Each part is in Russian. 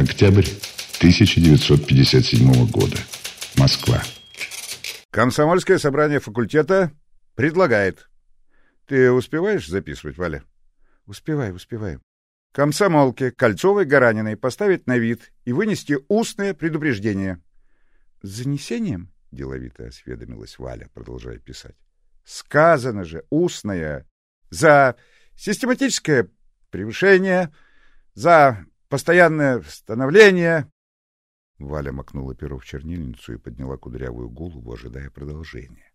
Октябрь 1957 года. Москва. Комсомольское собрание факультета предлагает. Ты успеваешь записывать, Валя? Успеваю, успеваю. Комсомолке Кольцовой Гараниной поставить на вид и вынести устное предупреждение. С занесением? Деловито осведомилась Валя, продолжая писать. Сказано же, устное. За систематическое превышение, за постоянное становление. Валя макнула перо в чернильницу и подняла кудрявую голову, ожидая продолжения.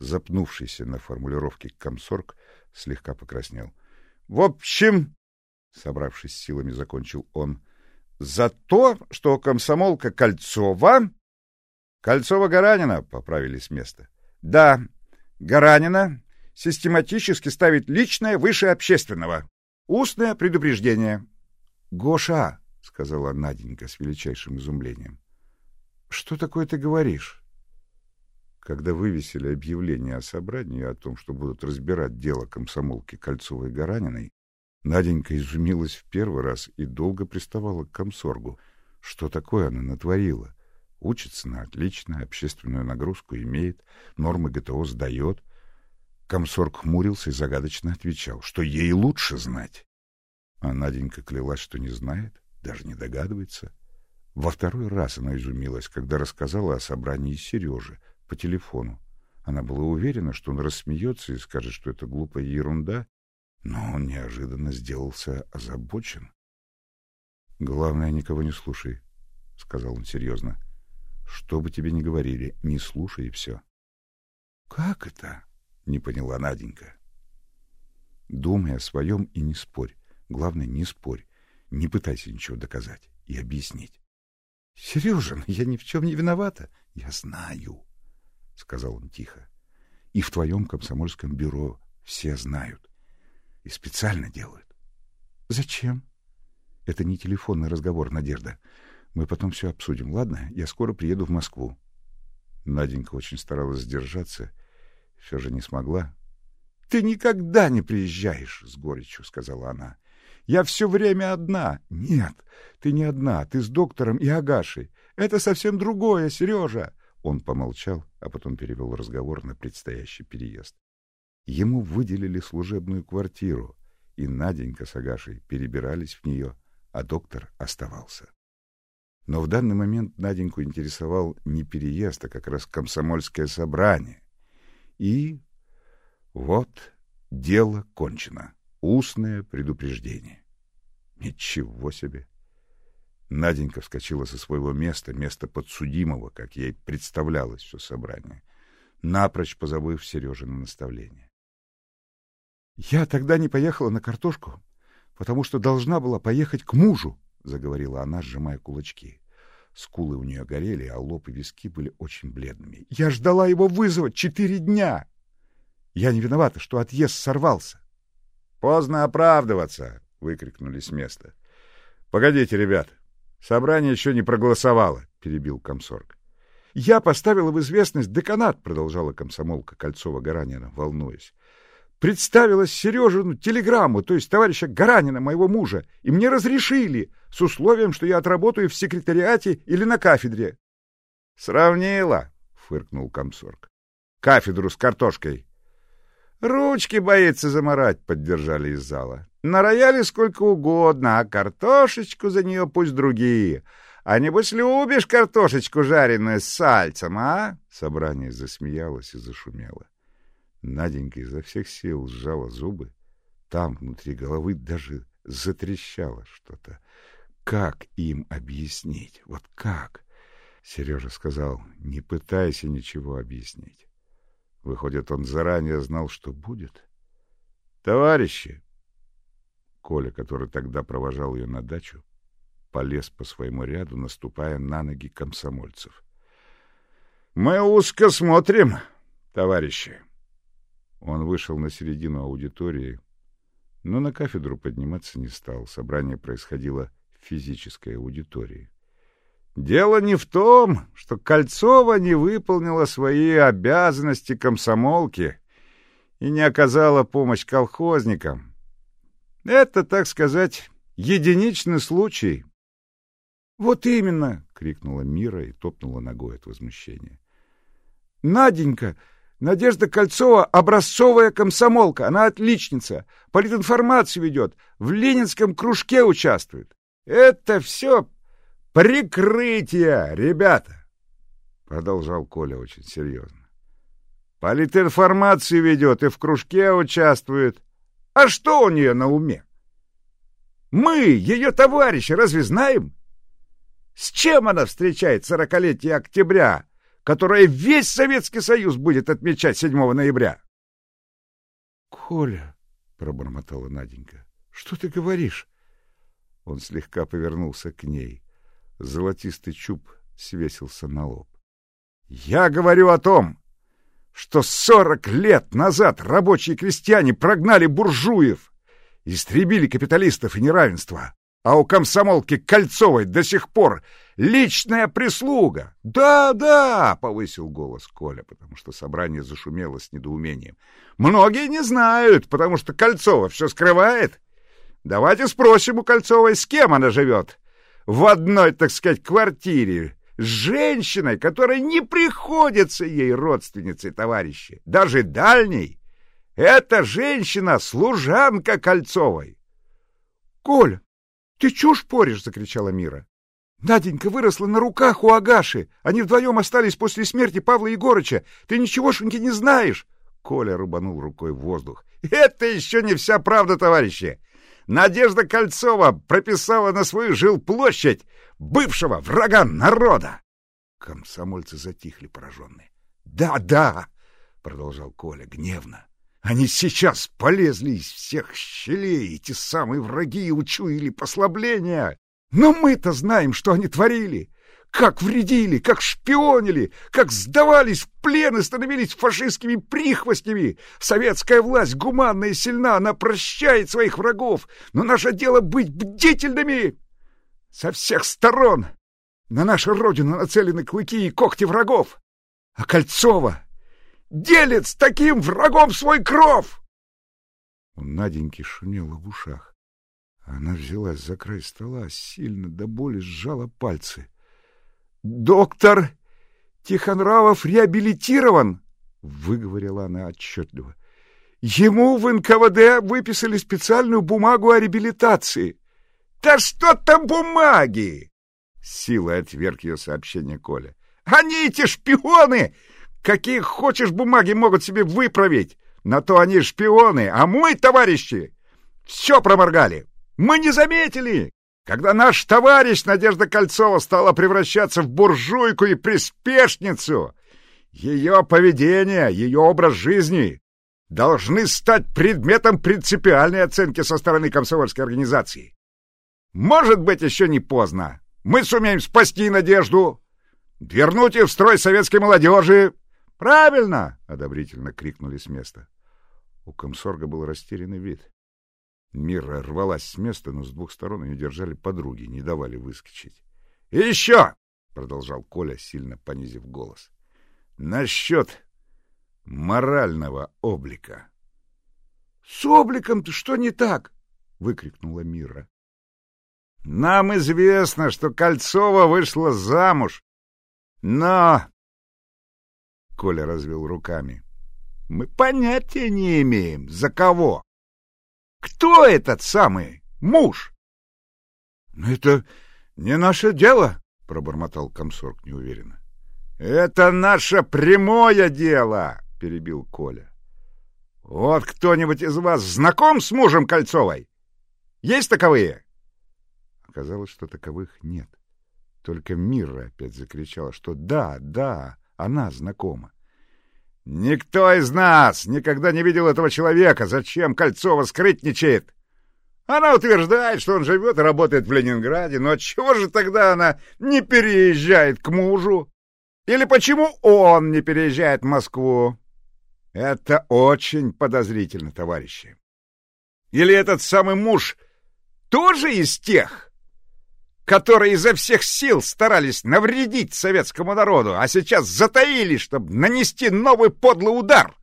Запнувшийся на формулировке комсорг слегка покраснел. — В общем, — собравшись силами, закончил он, — за то, что комсомолка Кольцова... Кольцова-Гаранина поправили с места. Да, Гаранина систематически ставит личное выше общественного. Устное предупреждение. Гоша, сказала Наденька с величайшим изумлением. Что такое ты говоришь? Когда вывесили объявление о собрании о том, что будут разбирать дело комсомолки Кольцовой Гараниной, Наденька изумилась в первый раз и долго приставала к комсоргу. Что такое она натворила? Учится на отлично, общественную нагрузку имеет, нормы ГТО сдает. Комсорг хмурился и загадочно отвечал, что ей лучше знать. А Наденька клялась, что не знает, даже не догадывается. Во второй раз она изумилась, когда рассказала о собрании Сережи по телефону. Она была уверена, что он рассмеется и скажет, что это глупая ерунда, но он неожиданно сделался озабочен. — Главное, никого не слушай, — сказал он серьезно. — Что бы тебе ни говорили, не слушай и все. — Как это? — не поняла Наденька. — Думай о своем и не спорь. Главное, не спорь. Не пытайся ничего доказать и объяснить. — Сережа, я ни в чем не виновата. — Я знаю, — сказал он тихо. — И в твоем комсомольском бюро все знают. И специально делают. — Зачем? — Это не телефонный разговор, Надежда. Мы потом все обсудим, ладно? Я скоро приеду в Москву. Наденька очень старалась сдержаться, все же не смогла. — Ты никогда не приезжаешь, — с горечью сказала она. Я все время одна. Нет, ты не одна, ты с доктором и Агашей. Это совсем другое, Сережа. Он помолчал, а потом перевел разговор на предстоящий переезд. Ему выделили служебную квартиру, и Наденька с Агашей перебирались в нее, а доктор оставался. Но в данный момент Наденьку интересовал не переезд, а как раз комсомольское собрание. И вот дело кончено устное предупреждение. Ничего себе! Наденька вскочила со своего места, места подсудимого, как ей представлялось все собрание, напрочь позабыв Сережина наставление. — Я тогда не поехала на картошку, потому что должна была поехать к мужу, — заговорила она, сжимая кулачки. Скулы у нее горели, а лоб и виски были очень бледными. — Я ждала его вызвать четыре дня! Я не виновата, что отъезд сорвался. Поздно оправдываться, выкрикнули с места. Погодите, ребят. Собрание еще не проголосовало, перебил комсорг. Я поставила в известность деканат, продолжала комсомолка Кольцова-Гаранина, волнуясь. Представила Сережину телеграмму, то есть товарища Гаранина, моего мужа, и мне разрешили, с условием, что я отработаю в секретариате или на кафедре. — Сравнила, — фыркнул комсорг. — Кафедру с картошкой. Ручки боится заморать, поддержали из зала. На рояле сколько угодно, а картошечку за нее пусть другие. А небось любишь картошечку жареную с сальцем, а? Собрание засмеялось и зашумело. Наденька изо всех сил сжала зубы. Там, внутри головы, даже затрещало что-то. Как им объяснить? Вот как? Сережа сказал, не пытайся ничего объяснить. Выходит, он заранее знал, что будет. Товарищи, Коля, который тогда провожал ее на дачу, полез по своему ряду, наступая на ноги комсомольцев. Мы узко смотрим, товарищи. Он вышел на середину аудитории, но на кафедру подниматься не стал. Собрание происходило в физической аудитории. Дело не в том, что Кольцова не выполнила свои обязанности комсомолки и не оказала помощь колхозникам. Это, так сказать, единичный случай. Вот именно, крикнула Мира и топнула ногой от возмущения. Наденька, Надежда Кольцова образцовая комсомолка, она отличница, политинформацию ведет, в ленинском кружке участвует. Это все прикрытие, ребята, продолжал Коля очень серьезно. Политинформацию ведет и в кружке участвует. А что у нее на уме? Мы, ее товарищи, разве знаем? С чем она встречает сорокалетие октября, которое весь Советский Союз будет отмечать 7 ноября? — Коля, — пробормотала Наденька, — что ты говоришь? Он слегка повернулся к ней. Золотистый чуб свесился на лоб. — Я говорю о том, что сорок лет назад рабочие крестьяне прогнали буржуев, истребили капиталистов и неравенство, а у комсомолки Кольцовой до сих пор личная прислуга. Да, да, повысил голос Коля, потому что собрание зашумело с недоумением. Многие не знают, потому что Кольцова все скрывает. Давайте спросим у Кольцовой, с кем она живет. В одной, так сказать, квартире с женщиной, которая не приходится ей родственницей товарищи, даже дальней. Эта женщина — служанка Кольцовой. — Коля, ты чушь поришь? — закричала Мира. Наденька выросла на руках у Агаши. Они вдвоем остались после смерти Павла Егорыча. Ты ничегошеньки не знаешь. Коля рубанул рукой в воздух. Это еще не вся правда, товарищи. Надежда Кольцова прописала на свою жилплощадь бывшего врага народа. Комсомольцы затихли пораженные. «Да, да!» — продолжал Коля гневно. «Они сейчас полезли из всех щелей, эти самые враги, и учуяли послабления. Но мы-то знаем, что они творили. Как вредили, как шпионили, как сдавались в плен и становились фашистскими прихвостнями. Советская власть гуманна и сильна, она прощает своих врагов, но наше дело быть бдительными со всех сторон. На нашу родину нацелены клыки и когти врагов. А Кольцова делит с таким врагом свой кров. У Наденьки шумело в ушах. Она взялась за край стола, сильно до боли сжала пальцы. «Доктор Тихонравов реабилитирован!» — выговорила она отчетливо. «Ему в НКВД выписали специальную бумагу о реабилитации». «Да что там бумаги?» — силой отверг ее сообщение Коля. «Они эти шпионы! Какие хочешь бумаги могут себе выправить! На то они шпионы, а мы, товарищи, все проморгали!» Мы не заметили, когда наш товарищ Надежда Кольцова стала превращаться в буржуйку и приспешницу. Ее поведение, ее образ жизни должны стать предметом принципиальной оценки со стороны комсомольской организации. Может быть, еще не поздно. Мы сумеем спасти Надежду, вернуть ее в строй советской молодежи. Правильно! — одобрительно крикнули с места. У комсорга был растерянный вид. Мира рвалась с места, но с двух сторон ее держали подруги, не давали выскочить. — еще! — продолжал Коля, сильно понизив голос. — Насчет морального облика. — С обликом-то что не так? — выкрикнула Мира. — Нам известно, что Кольцова вышла замуж. Но... Коля развел руками. — Мы понятия не имеем, за кого. Кто этот самый муж? — Ну, это не наше дело, — пробормотал комсорг неуверенно. — Это наше прямое дело, — перебил Коля. — Вот кто-нибудь из вас знаком с мужем Кольцовой? Есть таковые? Оказалось, что таковых нет. Только Мира опять закричала, что да, да, она знакома. Никто из нас никогда не видел этого человека. Зачем Кольцова скрытничает? Она утверждает, что он живет и работает в Ленинграде, но чего же тогда она не переезжает к мужу? Или почему он не переезжает в Москву? Это очень подозрительно, товарищи. Или этот самый муж тоже из тех, которые изо всех сил старались навредить советскому народу, а сейчас затаились, чтобы нанести новый подлый удар.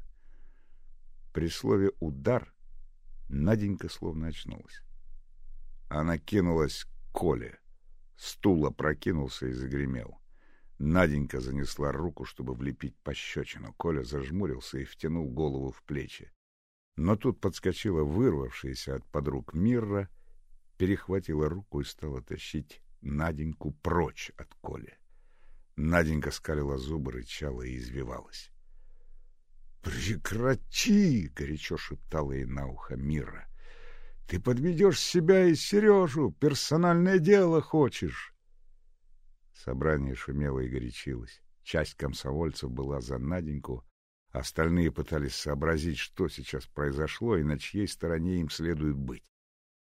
При слове «удар» Наденька словно очнулась. Она кинулась к Коле, Стул опрокинулся и загремел. Наденька занесла руку, чтобы влепить пощечину. Коля зажмурился и втянул голову в плечи. Но тут подскочила вырвавшаяся от подруг Мирра, перехватила руку и стала тащить Наденьку прочь от Коли. Наденька скалила зубы, рычала и извивалась. «Прекрати!» — горячо шептала ей на ухо Мира. «Ты подведешь себя и Сережу, персональное дело хочешь!» Собрание шумело и горячилось. Часть комсомольцев была за Наденьку, остальные пытались сообразить, что сейчас произошло и на чьей стороне им следует быть.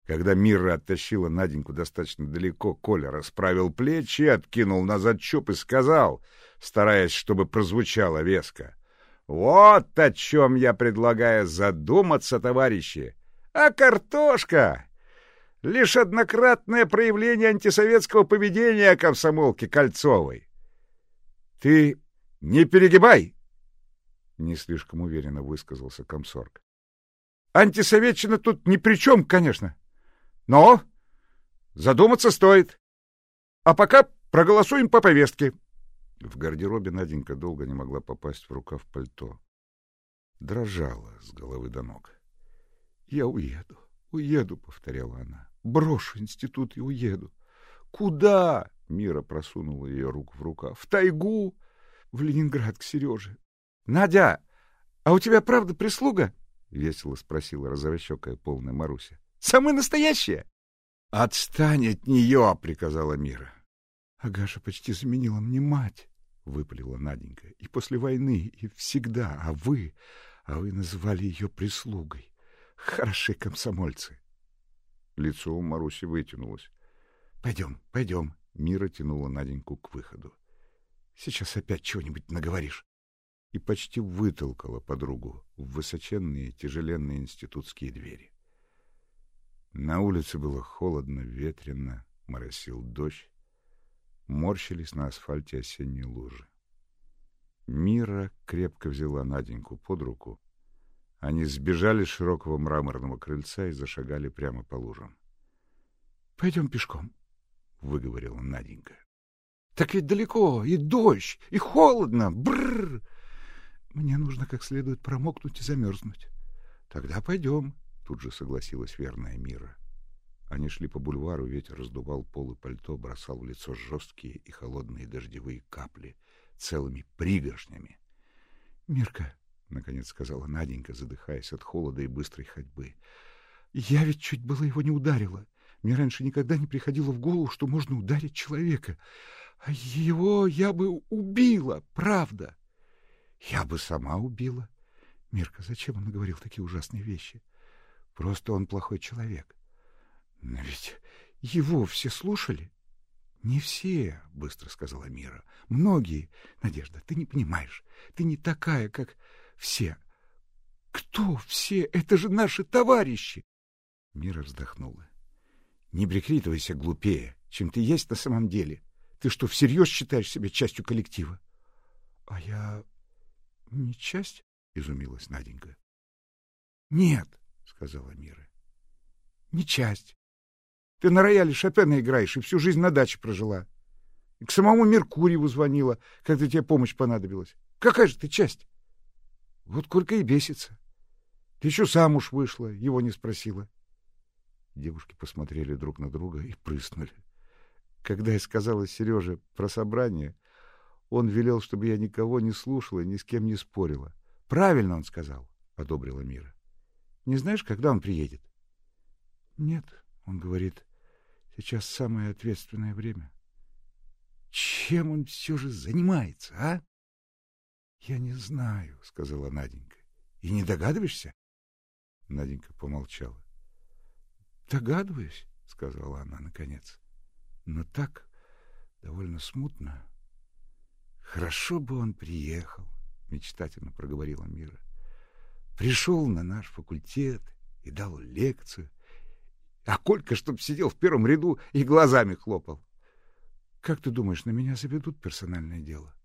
Когда Мира оттащила Наденьку достаточно далеко, Коля расправил плечи, откинул назад чоп и сказал, стараясь, чтобы прозвучало веско. — Вот о чем я предлагаю задуматься, товарищи. А картошка — лишь однократное проявление антисоветского поведения комсомолки Кольцовой. — Ты не перегибай! — не слишком уверенно высказался комсорг. — Антисоветчина тут ни при чем, конечно. — но задуматься стоит. А пока проголосуем по повестке. В гардеробе Наденька долго не могла попасть в рукав пальто. Дрожала с головы до ног. — Я уеду, уеду, — повторяла она. — Брошу институт и уеду. — Куда? — Мира просунула ее руку в рукав. — В тайгу, в Ленинград к Сереже. — Надя, а у тебя правда прислуга? — весело спросила розовощекая полная Маруся. Самое настоящее. Отстань от нее, приказала Мира. Агаша почти заменила мне мать, выпалила Наденька. И после войны, и всегда. А вы, а вы называли ее прислугой. Хороши комсомольцы. Лицо у Маруси вытянулось. Пойдем, пойдем. Мира тянула Наденьку к выходу. Сейчас опять чего-нибудь наговоришь. И почти вытолкала подругу в высоченные тяжеленные институтские двери. На улице было холодно, ветрено, моросил дождь. Морщились на асфальте осенние лужи. Мира крепко взяла Наденьку под руку. Они сбежали с широкого мраморного крыльца и зашагали прямо по лужам. — Пойдем пешком, — выговорила Наденька. — Так ведь далеко, и дождь, и холодно, бррр. Мне нужно как следует промокнуть и замерзнуть. — Тогда пойдем, Тут же согласилась верная Мира. Они шли по бульвару, ветер раздувал полы пальто, бросал в лицо жесткие и холодные дождевые капли целыми пригоршнями. — Мирка, — наконец сказала Наденька, задыхаясь от холода и быстрой ходьбы, — я ведь чуть было его не ударила. Мне раньше никогда не приходило в голову, что можно ударить человека. А его я бы убила, правда. Я бы сама убила. Мирка, зачем он говорил такие ужасные вещи? — Просто он плохой человек. Но ведь его все слушали. Не все, быстро сказала Мира. Многие. Надежда, ты не понимаешь. Ты не такая, как все. Кто все? Это же наши товарищи. Мира вздохнула. Не прикритывайся глупее, чем ты есть на самом деле. Ты что, всерьез считаешь себя частью коллектива? — А я не часть? — изумилась Наденька. — Нет, — сказала Мира. — Не часть. Ты на рояле Шопена играешь и всю жизнь на даче прожила. И к самому Меркурьеву звонила, когда тебе помощь понадобилась. Какая же ты часть? Вот Колька и бесится. Ты еще замуж вышла, его не спросила. Девушки посмотрели друг на друга и прыснули. Когда я сказала Сереже про собрание, он велел, чтобы я никого не слушала и ни с кем не спорила. — Правильно он сказал, — одобрила Мира. Не знаешь, когда он приедет? — Нет, — он говорит, — сейчас самое ответственное время. — Чем он все же занимается, а? — Я не знаю, — сказала Наденька. — И не догадываешься? Наденька помолчала. — Догадываюсь, — сказала она наконец. — Но так довольно смутно. — Хорошо бы он приехал, — мечтательно проговорила Мира. — Пришел на наш факультет и дал лекцию. А Колька, чтоб сидел в первом ряду и глазами хлопал. Как ты думаешь, на меня заведут персональное дело?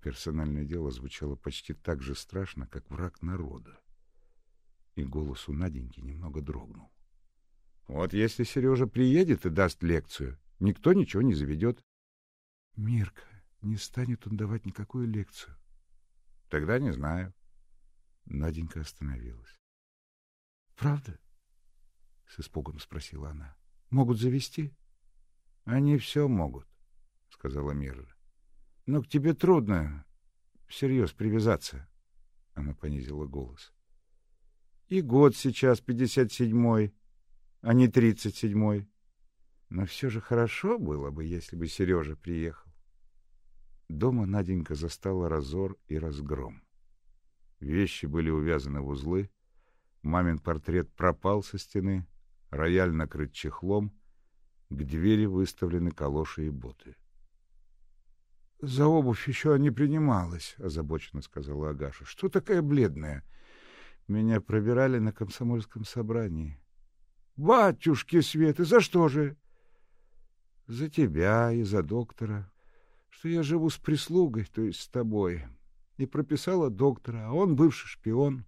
Персональное дело звучало почти так же страшно, как враг народа. И голос у Наденьки немного дрогнул. Вот если Сережа приедет и даст лекцию, Никто ничего не заведет. — Мирка, не станет он давать никакую лекцию. — Тогда не знаю. Наденька остановилась. — Правда? — с испугом спросила она. — Могут завести? — Они все могут, — сказала Мирра. — Но к тебе трудно всерьез привязаться. Она понизила голос. — И год сейчас пятьдесят седьмой, а не тридцать седьмой. Но все же хорошо было бы, если бы Сережа приехал. Дома Наденька застала разор и разгром. Вещи были увязаны в узлы, мамин портрет пропал со стены, рояль накрыт чехлом, к двери выставлены калоши и боты. — За обувь еще не принималась, — озабоченно сказала Агаша. — Что такая бледная? Меня пробирали на комсомольском собрании. — Батюшки Светы, за что же? — За тебя и за доктора, что я живу с прислугой, то есть с тобой. И прописала доктора, а он бывший шпион.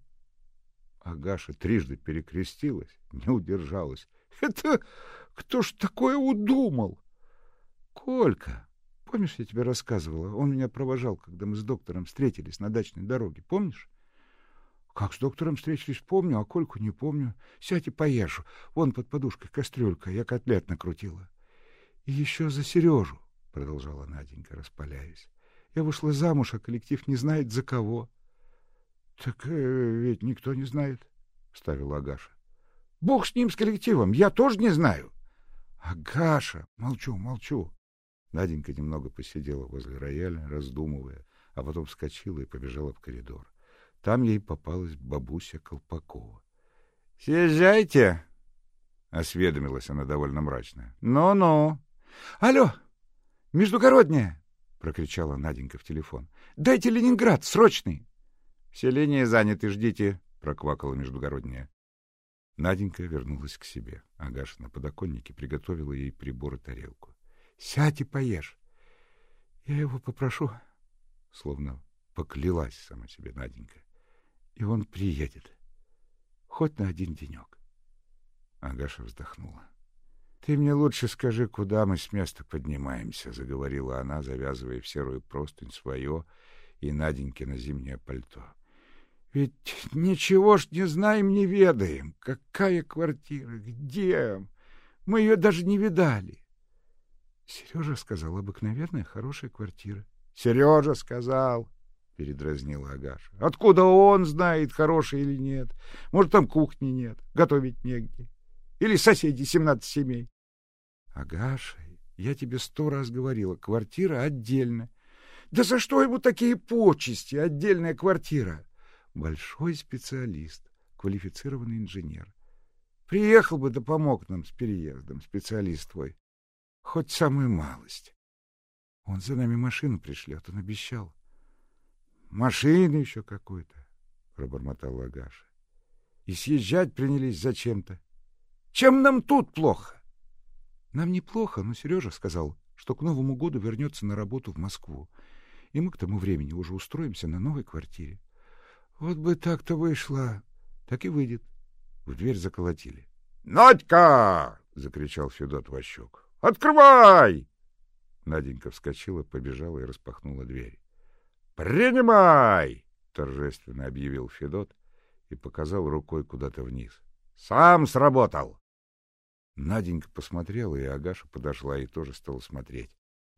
— Агаша трижды перекрестилась, не удержалась. — Это кто ж такое удумал? — Колька. Помнишь, я тебе рассказывала? Он меня провожал, когда мы с доктором встретились на дачной дороге. Помнишь? — Как с доктором встретились, помню, а Кольку не помню. Сядь и поешь. Вон под подушкой кастрюлька, я котлет накрутила. — И еще за Сережу, — продолжала Наденька, распаляясь. Я вышла замуж, а коллектив не знает за кого. — Так э, ведь никто не знает, — ставила Агаша. — Бог с ним, с коллективом, я тоже не знаю. — Агаша! Молчу, молчу. Наденька немного посидела возле рояля, раздумывая, а потом вскочила и побежала в коридор. Там ей попалась бабуся Колпакова. — Съезжайте! — осведомилась она довольно мрачно. «Ну — Ну-ну. — Алло! Междугородняя! — прокричала Наденька в телефон. — Дайте Ленинград, срочный! — Все линии заняты, ждите, — проквакала междугородняя. Наденька вернулась к себе. Агаша на подоконнике приготовила ей прибор и тарелку. — Сядь и поешь. — Я его попрошу, — словно поклялась сама себе Наденька. — И он приедет. Хоть на один денек. Агаша вздохнула. — Ты мне лучше скажи, куда мы с места поднимаемся, — заговорила она, завязывая в серую простынь свое и Наденькино зимнее пальто. Ведь ничего ж не знаем, не ведаем. Какая квартира? Где? Мы ее даже не видали. Сережа сказал, обыкновенная хорошая квартира. Сережа сказал, передразнила Агаша. Откуда он знает, хорошая или нет? Может, там кухни нет, готовить негде. Или соседи семнадцать семей. Агаша, я тебе сто раз говорила, квартира отдельно. Да за что ему такие почести, отдельная квартира? Большой специалист, квалифицированный инженер. Приехал бы да помог нам с переездом, специалист твой. Хоть самую малость. Он за нами машину пришлет, он обещал. Машину еще какую-то, пробормотал Агаша. И съезжать принялись зачем-то. Чем нам тут плохо? Нам неплохо, но Сережа сказал, что к Новому году вернется на работу в Москву, и мы к тому времени уже устроимся на новой квартире. Вот бы так-то вышло. Так и выйдет. В дверь заколотили. — Надька! — закричал Федот Ващук. — Открывай! Наденька вскочила, побежала и распахнула дверь. — Принимай! — торжественно объявил Федот и показал рукой куда-то вниз. — Сам сработал! Наденька посмотрела, и Агаша подошла и тоже стала смотреть.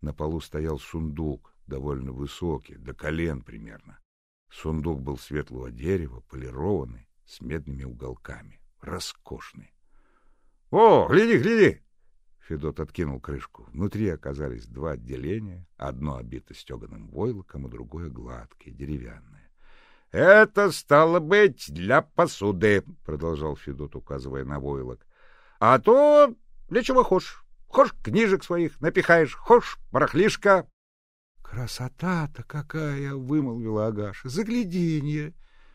На полу стоял сундук, довольно высокий, до колен примерно. Сундук был светлого дерева, полированный, с медными уголками, роскошный. — О, гляди, гляди! Федот откинул крышку. Внутри оказались два отделения, одно обито стеганым войлоком, а другое гладкое, деревянное. — Это стало быть для посуды, — продолжал Федот, указывая на войлок. — А то для чего хошь. Хошь книжек своих напихаешь, хошь барахлишка. Красота-то какая, вымолвила Агаша. Загляденье.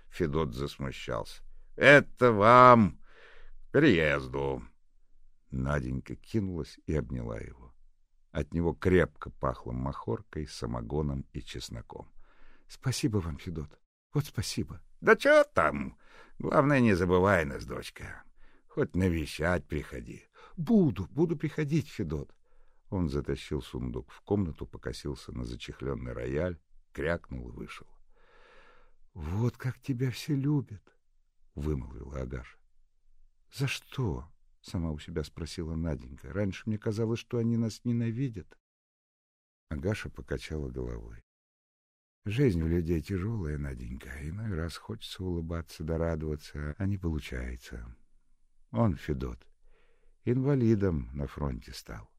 Федот засмущался. Это вам к переезду. Наденька кинулась и обняла его. От него крепко пахло махоркой, самогоном и чесноком. Спасибо вам, Федот. Вот спасибо. Да что там? Главное, не забывай нас, дочка. Хоть навещать приходи. Буду, буду приходить, Федот. Он затащил сундук в комнату, покосился на зачехленный рояль, крякнул и вышел. — Вот как тебя все любят, — вымолвила Агаша. — За что? — сама у себя спросила Наденька. — Раньше мне казалось, что они нас ненавидят. Агаша покачала головой. Жизнь у людей тяжелая, Наденька. Иной раз хочется улыбаться да радоваться, а не получается. Он, Федот, инвалидом на фронте стал.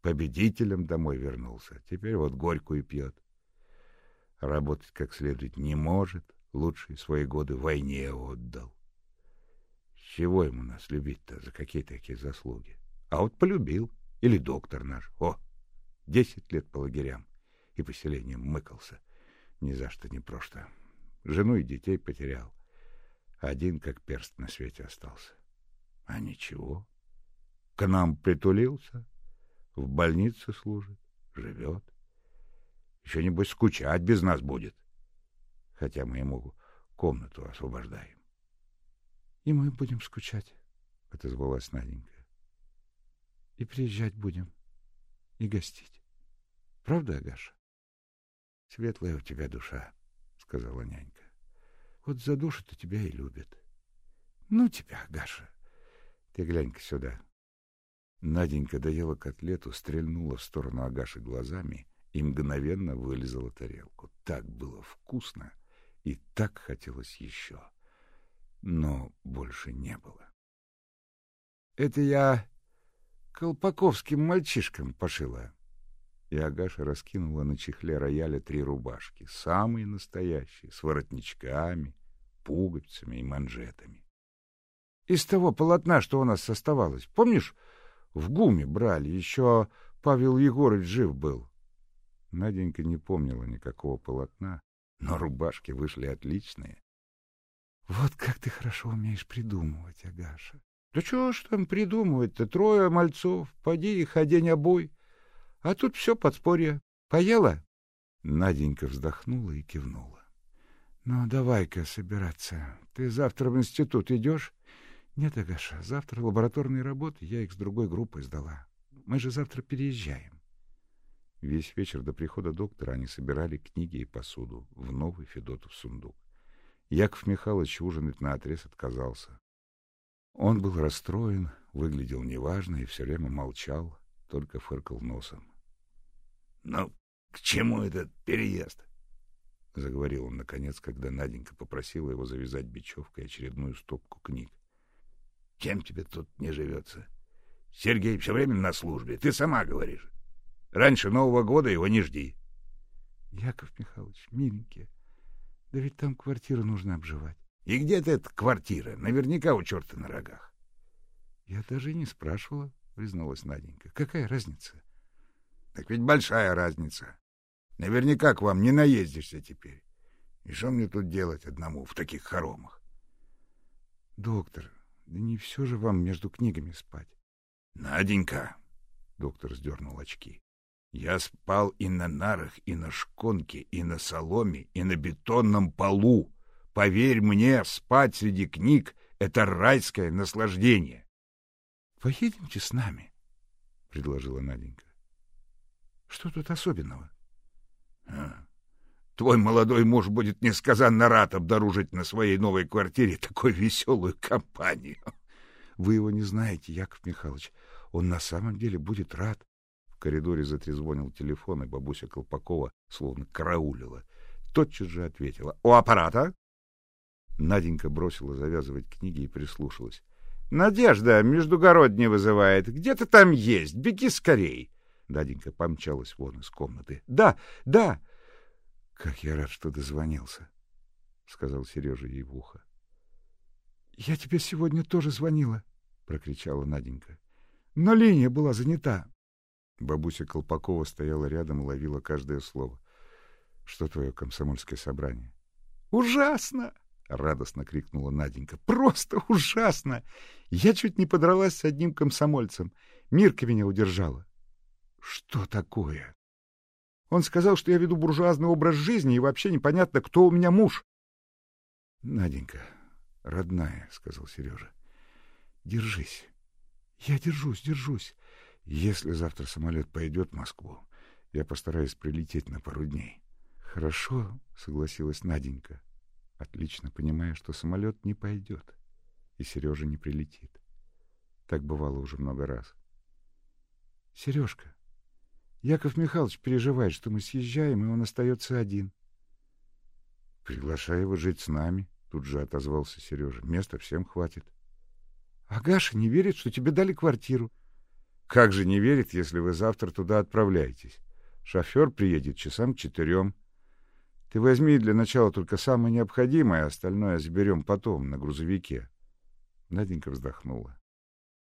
Победителем домой вернулся. Теперь вот горькую пьет. Работать как следует не может. Лучшие свои годы войне отдал. Чего ему нас любить-то? За какие такие заслуги? А вот полюбил. Или доктор наш. О, десять лет по лагерям и поселениям мыкался. Ни за что, ни просто. Жену и детей потерял. Один как перст на свете остался. А ничего. К нам притулился, в больнице служит, живет. Еще, небось, скучать без нас будет. Хотя мы ему комнату освобождаем. — И мы будем скучать, — отозвалась Наденька. — И приезжать будем, и гостить. Правда, Агаша? — Светлая у тебя душа, — сказала нянька. — Вот за душу-то тебя и любят. — Ну тебя, Агаша. Ты глянь-ка сюда. Наденька доела котлету, стрельнула в сторону Агаши глазами и мгновенно вылезала тарелку. Так было вкусно и так хотелось еще. Но больше не было. — Это я колпаковским мальчишкам пошила, и Агаша раскинула на чехле рояля три рубашки, самые настоящие, с воротничками, пуговицами и манжетами. Из того полотна, что у нас оставалось. Помнишь, в ГУМе брали, еще Павел Егорович жив был. Наденька не помнила никакого полотна, но рубашки вышли отличные. — Вот как ты хорошо умеешь придумывать, Агаша. — Да чего ж там придумывать-то? Трое мальцов, поди их одень обой. А тут все подспорье. Поела? Наденька вздохнула и кивнула. — Ну, давай-ка собираться. Ты завтра в институт идешь? — Нет, Агаша, завтра лабораторные работы, я их с другой группой сдала. Мы же завтра переезжаем. Весь вечер до прихода доктора они собирали книги и посуду в новый Федотов сундук. Яков Михайлович ужинать наотрез отказался. Он был расстроен, выглядел неважно и все время молчал, только фыркал носом. Ну, к чему этот переезд? — заговорил он, наконец, когда Наденька попросила его завязать бечевкой очередную стопку книг. — Чем тебе тут не живется? Сергей все время на службе, ты сама говоришь. Раньше Нового года его не жди. — Яков Михайлович, миленький, да ведь там квартиру нужно обживать. — И где ты эта квартира? Наверняка у черта на рогах. — Я даже не спрашивала, — призналась Наденька. — Какая разница? Так ведь большая разница. Наверняка к вам не наездишься теперь. И что мне тут делать одному в таких хоромах? Доктор, да не все же вам между книгами спать. Наденька, доктор сдернул очки. Я спал и на нарах, и на шконке, и на соломе, и на бетонном полу. Поверь мне, спать среди книг — это райское наслаждение. — Поедемте с нами, — предложила Наденька. Что тут особенного? А, твой молодой муж будет несказанно рад обнаружить на своей новой квартире такую веселую компанию. Вы его не знаете, Яков Михайлович. Он на самом деле будет рад. В коридоре затрезвонил телефон, и бабуся Колпакова словно караулила. Тотчас же ответила. — У аппарата? Наденька бросила завязывать книги и прислушалась. — Надежда междугородняя вызывает. Где ты там есть? Беги скорей. Наденька помчалась вон из комнаты. — Да, да! — Как я рад, что дозвонился, — сказал Сережа ей в ухо. — Я тебе сегодня тоже звонила, — прокричала Наденька. — Но линия была занята. Бабуся Колпакова стояла рядом и ловила каждое слово. — Что твое комсомольское собрание? — Ужасно! — радостно крикнула Наденька. — Просто ужасно! Я чуть не подралась с одним комсомольцем. Мирка меня удержала. Что такое? Он сказал, что я веду буржуазный образ жизни, и вообще непонятно, кто у меня муж. — Наденька, родная, — сказал Сережа, — держись. — Я держусь, держусь. Если завтра самолет пойдет в Москву, я постараюсь прилететь на пару дней. Хорошо, согласилась Наденька, отлично понимая, что самолет не пойдет, и Сережа не прилетит. Так бывало уже много раз. Сережка, Яков Михайлович переживает, что мы съезжаем, и он остается один. Приглашай его жить с нами, тут же отозвался Сережа. Места всем хватит. Агаша не верит, что тебе дали квартиру. Как же не верит, если вы завтра туда отправляетесь? Шофер приедет часам к четырем. Ты возьми для начала только самое необходимое, а остальное заберем потом на грузовике. Наденька вздохнула.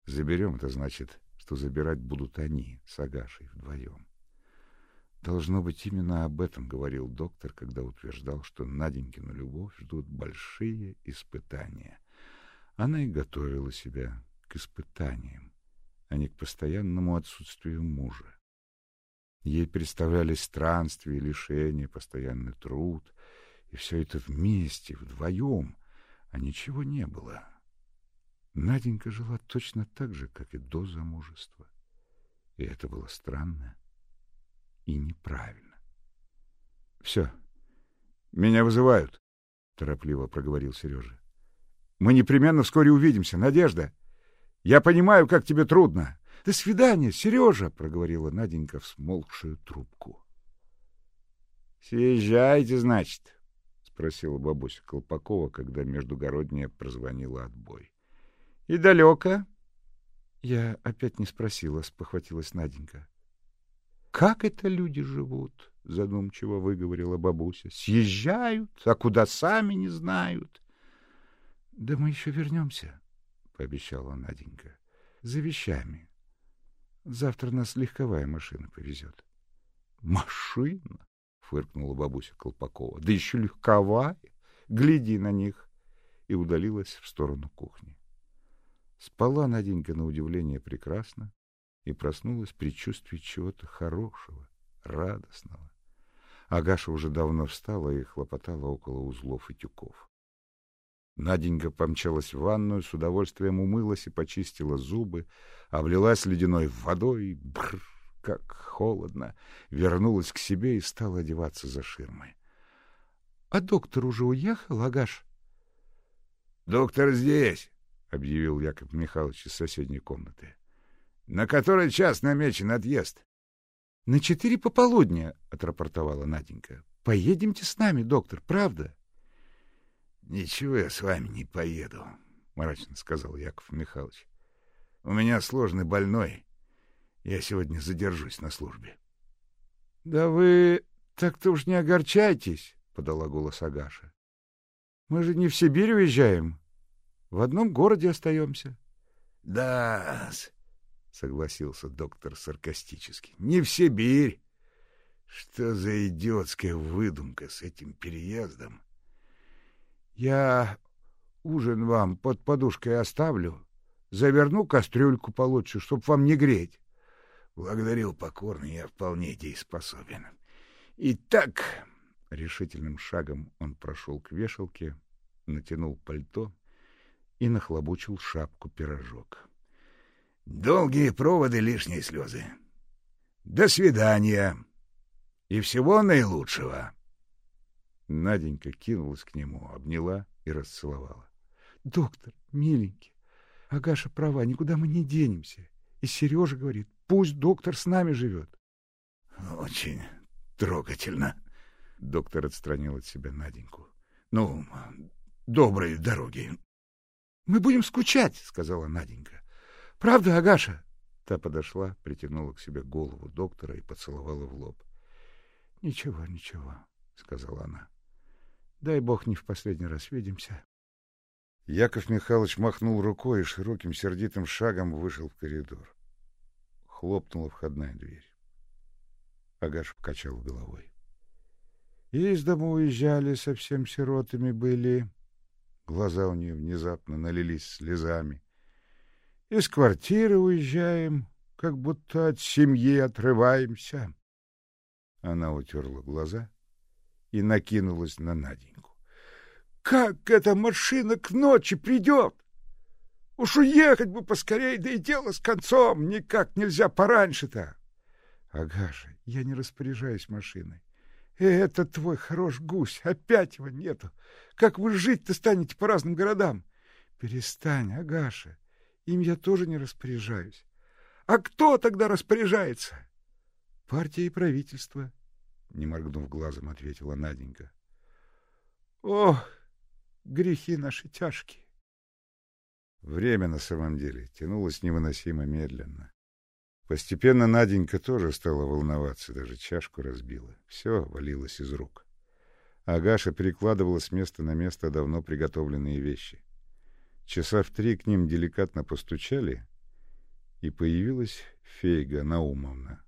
Заберем — это значит, что забирать будут они с Агашей вдвоем. Должно быть, именно об этом говорил доктор, когда утверждал, что Наденькину любовь ждут большие испытания. Она и готовила себя к испытаниям, а не к постоянному отсутствию мужа. Ей представлялись странствия, лишения, постоянный труд, и все это вместе, вдвоем, а ничего не было. Наденька жила точно так же, как и до замужества. И это было странно и неправильно. — Все, меня вызывают, — торопливо проговорил Сережа. — Мы непременно вскоре увидимся, Надежда. Я понимаю, как тебе трудно. До свидания, Сережа, проговорила Наденька в смолкшую трубку. Съезжайте, значит, спросила бабуся Колпакова, когда междугородняя прозвонила отбой. И далеко? Я опять не спросила, спохватилась Наденька. Как это люди живут? задумчиво выговорила бабуся. Съезжают, а куда сами не знают. Да мы еще вернемся, пообещала Наденька. За вещами. Завтра нас легковая машина повезет. — Машина? — фыркнула бабуся Колпакова. — Да еще легковая. Гляди на них. И удалилась в сторону кухни. Спала Наденька на удивление прекрасно и проснулась при чувстве чего-то хорошего, радостного. Агаша уже давно встала и хлопотала около узлов и тюков. Наденька помчалась в ванную, с удовольствием умылась и почистила зубы, облилась ледяной водой, бррр, как холодно, вернулась к себе и стала одеваться за ширмой. — А доктор уже уехал, Агаш? — Доктор здесь, — объявил Яков Михайлович из соседней комнаты. — На который час намечен отъезд? — На четыре пополудня, — отрапортовала Наденька. — Поедемте с нами, доктор, правда? —— Ничего я с вами не поеду, — мрачно сказал Яков Михайлович. — У меня сложный больной. Я сегодня задержусь на службе. — Да вы так-то уж не огорчайтесь, — подала голос Агаша. — Мы же не в Сибирь уезжаем. В одном городе остаемся. — Да, — согласился доктор саркастически, — не в Сибирь. Что за идиотская выдумка с этим переездом? Я ужин вам под подушкой оставлю, заверну кастрюльку получше, чтоб вам не греть. Благодарил покорно, я вполне дееспособен. Итак, решительным шагом он прошел к вешалке, натянул пальто и нахлобучил шапку-пирожок. Долгие проводы, лишние слезы. До свидания и всего наилучшего. Наденька кинулась к нему, обняла и расцеловала. — Доктор, миленький, Агаша права, никуда мы не денемся. И Сережа говорит, пусть доктор с нами живет. — Очень трогательно. Доктор отстранил от себя Наденьку. — Ну, доброй дороги. — Мы будем скучать, — сказала Наденька. — Правда, Агаша? Та подошла, притянула к себе голову доктора и поцеловала в лоб. — Ничего, ничего, — сказала она. Дай бог не в последний раз видимся. Яков Михайлович махнул рукой и широким сердитым шагом вышел в коридор. Хлопнула входная дверь. Агаш покачал головой. Из дому уезжали, совсем сиротами были. Глаза у нее внезапно налились слезами. Из квартиры уезжаем, как будто от семьи отрываемся. Она утерла глаза и накинулась на Наденьку. Как эта машина к ночи придет? Уж уехать бы поскорей, да и дело с концом. Никак нельзя пораньше-то. Агаша, я не распоряжаюсь машиной. Это твой хорош гусь, опять его нету. Как вы жить-то станете по разным городам? Перестань, Агаша, им я тоже не распоряжаюсь. А кто тогда распоряжается? Партия и правительство, не моргнув глазом, ответила Наденька. Ох, грехи наши тяжкие. Время на самом деле тянулось невыносимо медленно. Постепенно Наденька тоже стала волноваться, даже чашку разбила. Все валилось из рук. Агаша перекладывала с места на место давно приготовленные вещи. Часа в три к ним деликатно постучали, и появилась Фейга Наумовна.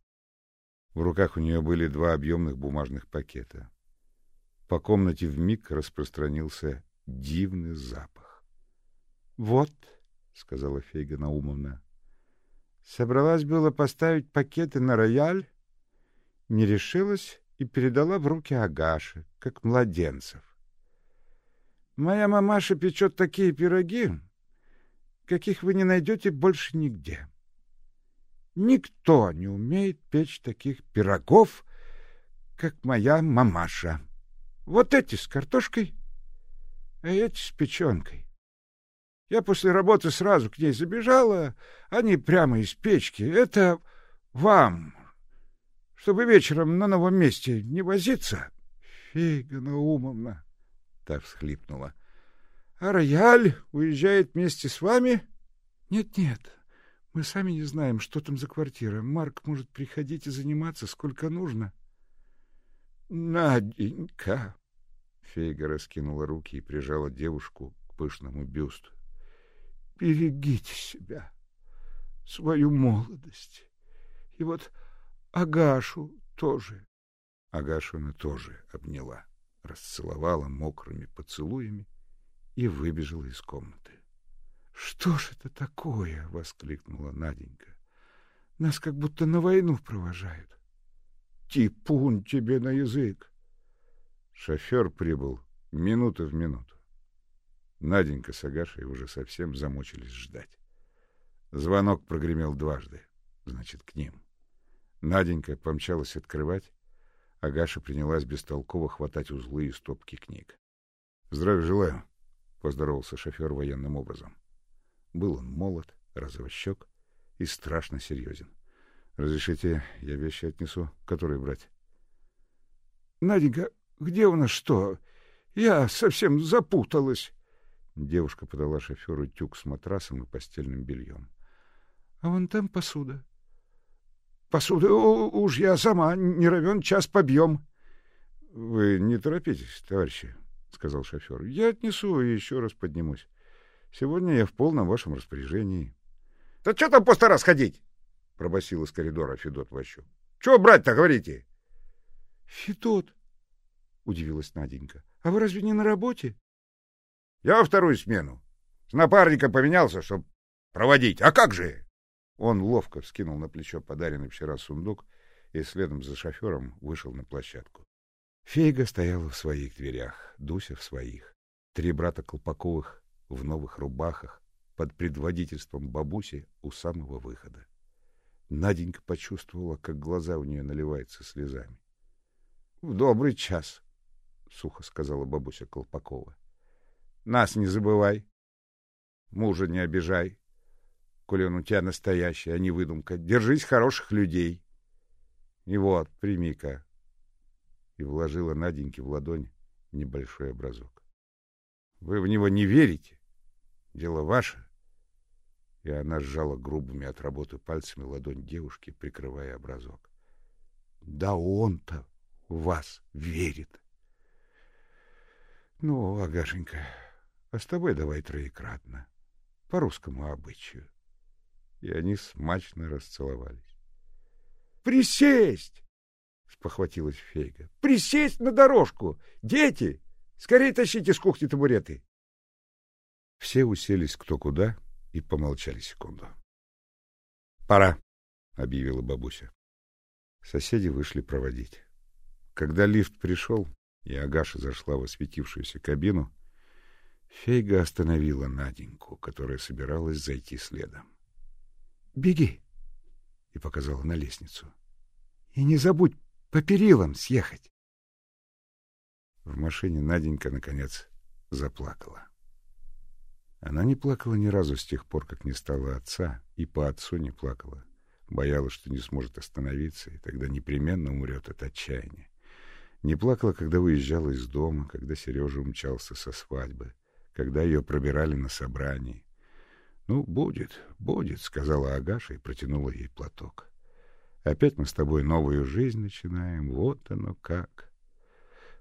В руках у нее были два объемных бумажных пакета. По комнате вмиг распространился дивный запах. — Вот, — сказала Фейга Наумовна, — собралась было поставить пакеты на рояль, не решилась и передала в руки Агаши, как младенцев. Моя мамаша печет такие пироги, каких вы не найдете больше нигде. Никто не умеет печь таких пирогов, как моя мамаша. Вот эти с картошкой, а эти с печенкой. Я после работы сразу к ней забежала, они прямо из печки. Это вам, чтобы вечером на новом месте не возиться. Фига Наумовна, та всхлипнула. А рояль уезжает вместе с вами? Нет-нет, мы сами не знаем, что там за квартира. Марк может приходить и заниматься сколько нужно. Наденька. Фейга раскинула руки и прижала девушку к пышному бюсту. Берегите себя, свою молодость. И вот Агашу тоже. Агашу она тоже обняла, расцеловала мокрыми поцелуями и выбежала из комнаты. Что ж это такое, воскликнула Наденька. Нас как будто на войну провожают. Типун тебе на язык. Шофер прибыл минута в минуту. Наденька с Агашей уже совсем замучились ждать. Звонок прогремел дважды, значит, к ним. Наденька помчалась открывать, Агаша принялась бестолково хватать узлы и стопки книг. Здравия желаю, поздоровался шофер военным образом. Был он молод, розовощек и страшно серьезен. Разрешите, я вещи отнесу, которые брать? Наденька, где у нас что? Я совсем запуталась. Девушка подала шоферу тюк с матрасом и постельным бельем. — А вон там посуда. — Посуда уж я сама, не равен час побьем. — Вы не торопитесь, товарищи, — сказал шофер. — Я отнесу и еще раз поднимусь. Сегодня я в полном вашем распоряжении. — Да что там после раз ходить? — пробасил из коридора Федот Ващук. — Чего брать-то, говорите? — Федот, — удивилась Наденька, — а вы разве не на работе? — Я вторую смену. С напарником поменялся, чтоб проводить. А как же? Он ловко вскинул на плечо подаренный вчера сундук и следом за шофером вышел на площадку. Фейга стояла в своих дверях, Дуся в своих. Три брата Колпаковых в новых рубахах под предводительством бабуси у самого выхода. Наденька почувствовала, как глаза у нее наливаются слезами. — В добрый час, — сухо сказала бабуся Колпакова. — Нас не забывай. Мужа не обижай. Коли он у тебя настоящий, а не выдумка. Держись хороших людей. И вот, прими-ка. И вложила Наденьке в ладонь небольшой образок. Вы в него не верите? Дело ваше. И она сжала грубыми от работы пальцами ладонь девушки, прикрывая образок. Да он-то вас верит. Ну, Агашенька, а с тобой давай троекратно, по русскому обычаю. И они смачно расцеловались. Присесть! спохватилась Фейга. Присесть на дорожку! Дети! Скорее тащите с кухни табуреты! Все уселись кто куда и помолчали секунду. «Пора», — объявила бабуся. Соседи вышли проводить. Когда лифт пришел, и Агаша зашла в осветившуюся кабину, Фейга остановила Наденьку, которая собиралась зайти следом. «Беги!» — и показала на лестницу. «И не забудь по перилам съехать!» В машине Наденька, наконец, заплакала. Она не плакала ни разу с тех пор, как не стала отца, и по отцу не плакала. Боялась, что не сможет остановиться, и тогда непременно умрет от отчаяния. Не плакала, когда выезжала из дома, когда Сережа умчался со свадьбы, когда ее пробирали на собрании. «Ну, будет, будет», — сказала Агаша и протянула ей платок. «Опять мы с тобой новую жизнь начинаем, вот оно как».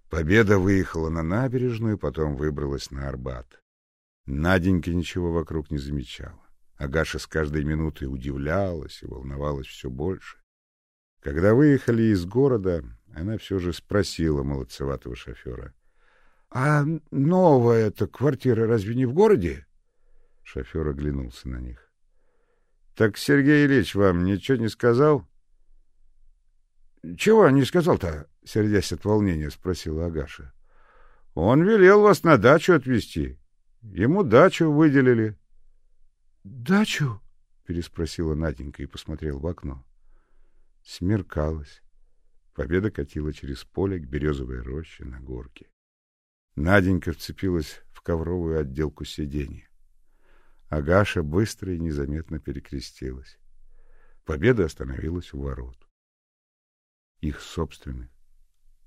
Победа выехала на набережную, потом выбралась на Арбат. Наденька ничего вокруг не замечала. Агаша с каждой минутой удивлялась и волновалась все больше. Когда выехали из города, она все же спросила молодцеватого шофера. — А новая эта квартира разве не в городе? Шофер оглянулся на них. — Так Сергей Ильич вам ничего не сказал? — Чего не сказал-то? — сердясь от волнения, спросила Агаша. — Он велел вас на дачу отвезти. Ему дачу выделили. — Дачу? — переспросила Наденька и посмотрела в окно. Смеркалось. Победа катила через поле к березовой роще на горке. Наденька вцепилась в ковровую отделку сиденья. Агаша быстро и незаметно перекрестилась. Победа остановилась у ворот. Их собственных,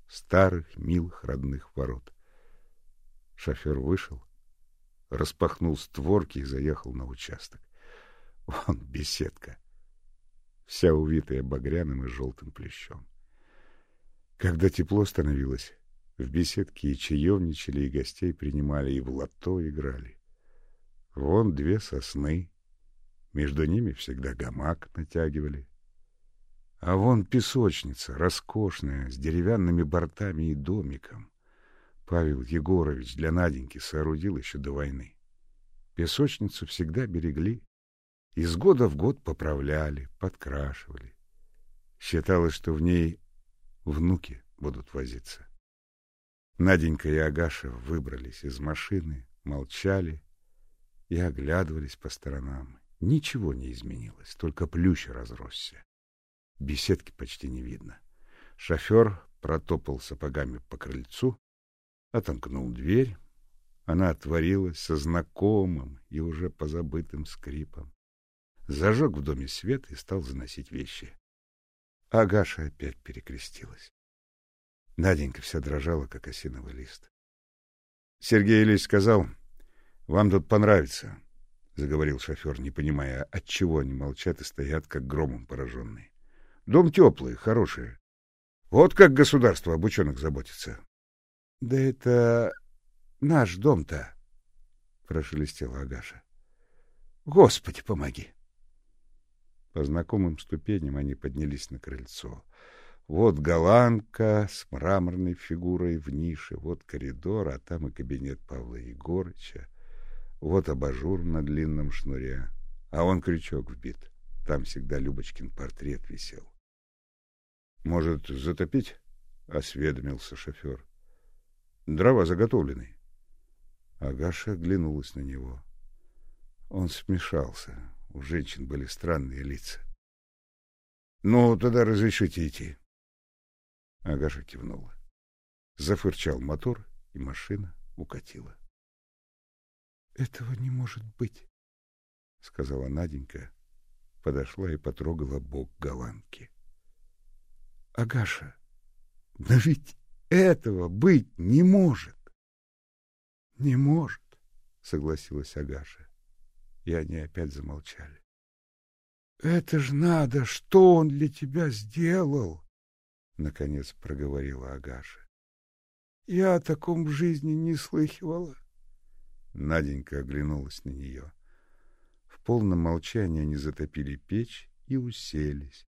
старых, милых, родных ворот. Шофер вышел, распахнул створки и заехал на участок. Вон беседка, вся увитая багряным и желтым плещом. Когда тепло становилось, в беседке и чаевничали, и гостей принимали, и в лото играли. Вон две сосны, между ними всегда гамак натягивали. А вон песочница, роскошная, с деревянными бортами и домиком. Павел Егорович для Наденьки соорудил еще до войны. Песочницу всегда берегли, из года в год поправляли, подкрашивали. Считалось, что в ней внуки будут возиться. Наденька и Агаша выбрались из машины, молчали и оглядывались по сторонам. Ничего не изменилось, только плющ разросся. Беседки почти не видно. Шофер протопал сапогами по крыльцу, отомкнул дверь. Она отворилась со знакомым и уже позабытым скрипом. Зажег в доме свет и стал заносить вещи. Агаша опять перекрестилась. Наденька вся дрожала, как осиновый лист. — Сергей Ильич сказал, вам тут понравится, — заговорил шофер, не понимая, от чего они молчат и стоят, как громом пораженные. — Дом теплый, хороший. Вот как государство об ученых заботится. — Да это наш дом-то, — прошелестела Агаша. — Господи, помоги! По знакомым ступеням они поднялись на крыльцо. Вот голландка с мраморной фигурой в нише, вот коридор, а там и кабинет Павла Егорыча. Вот абажур на длинном шнуре, а он крючок вбит. Там всегда Любочкин портрет висел. — Может, затопить? — осведомился шофер. — Дрова заготовлены. Агаша оглянулась на него. Он смешался. У женщин были странные лица. — Ну, тогда разрешите идти. Агаша кивнула. Зафырчал мотор, и машина укатила. — Этого не может быть, — сказала Наденька, подошла и потрогала бок голландки. — Агаша, но ведь этого быть не может. — Не может, — согласилась Агаша и они опять замолчали. — Это ж надо, что он для тебя сделал? — наконец проговорила Агаша. — Я о таком в жизни не слыхивала. Наденька оглянулась на нее. В полном молчании они затопили печь и уселись.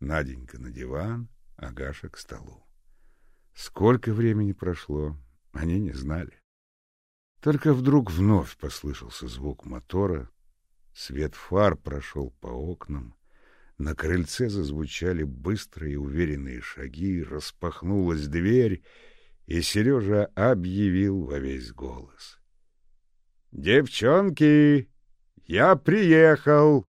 Наденька на диван, Агаша к столу. Сколько времени прошло, они не знали. Только вдруг вновь послышался звук мотора, свет фар прошел по окнам, на крыльце зазвучали быстрые уверенные шаги, распахнулась дверь, и Сережа объявил во весь голос. Девчонки, я приехал.